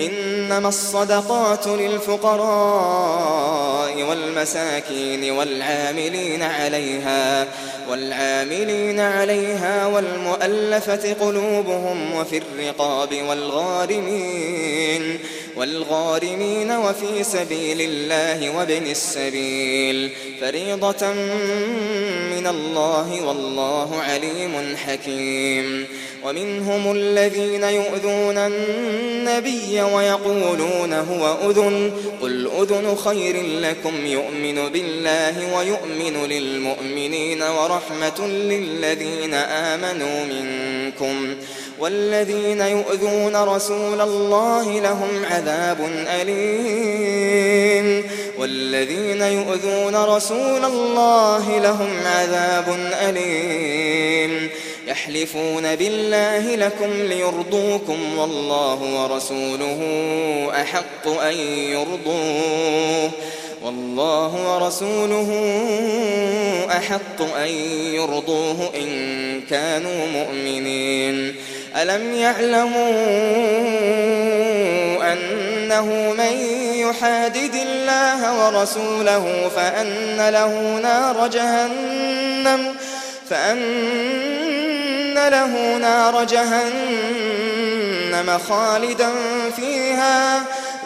إنما الصدقات للفقراء والمساكين والعاملين عليها والعاملين عليها والمؤلفة قلوبهم وفي الرقاب والغارمين. والغارمين وفي سبيل الله وابن السبيل فريضة من الله والله عليم حكيم ومنهم الذين يؤذون النبي ويقولون هو أذن قل أذن خير لكم يؤمن بالله ويؤمن للمؤمنين ورحمة للذين آمنوا منكم والذين يؤذون رسول الله لهم عذاب أليم. والذين يؤذون رسول الله لهم عذاب أليم. يحلفون بالله لكم ليرضوكم والله ورسوله أحق أن يرضوه. والله ورسوله أحق أن يرضوه إن كانوا مؤمنين. ألم يعلموا أنه من يحادد الله ورسوله فأن له نار جهنم فأن له نار جهنم خالدا فيها فأن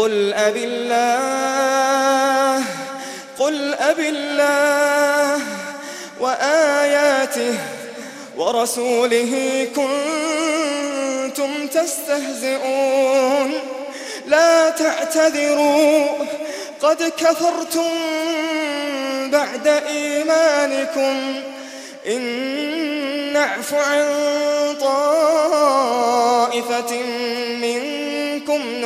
قل اب الله قل اب الله وآياته ورسوله كنتم تستهزئون لا تعتذروا قد كفرتم بعد إيمانكم إن نعف عن طائفة من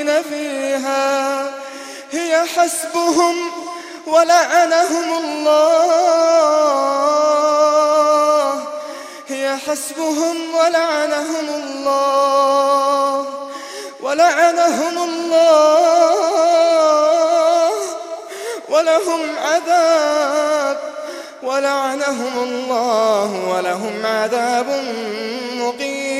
خالدين فيها. هي حسبهم ولعنهم الله. هي حسبهم ولعنهم الله. ولعنهم الله. ولهم عذاب. ولعنهم الله. ولهم عذاب مقيم.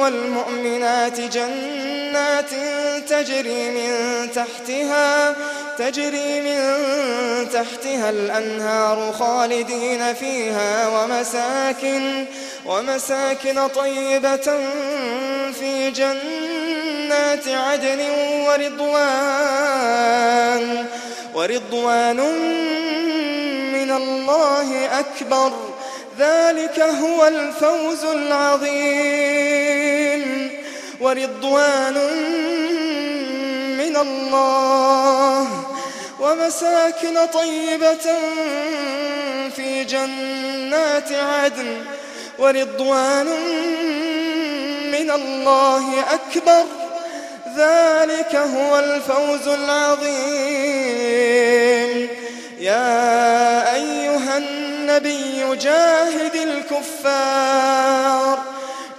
والمؤمنات جنات تجري من تحتها تجري من تحتها الأنهار خالدين فيها ومساكن ومساكن طيبة في جنات عدن ورضوان ورضوان من الله أكبر. ذلك هو الفوز العظيم. ورضوان من الله ومساكن طيبة في جنات عدن ورضوان من الله أكبر ذلك هو الفوز العظيم يا أيها النبي جاهد الكفار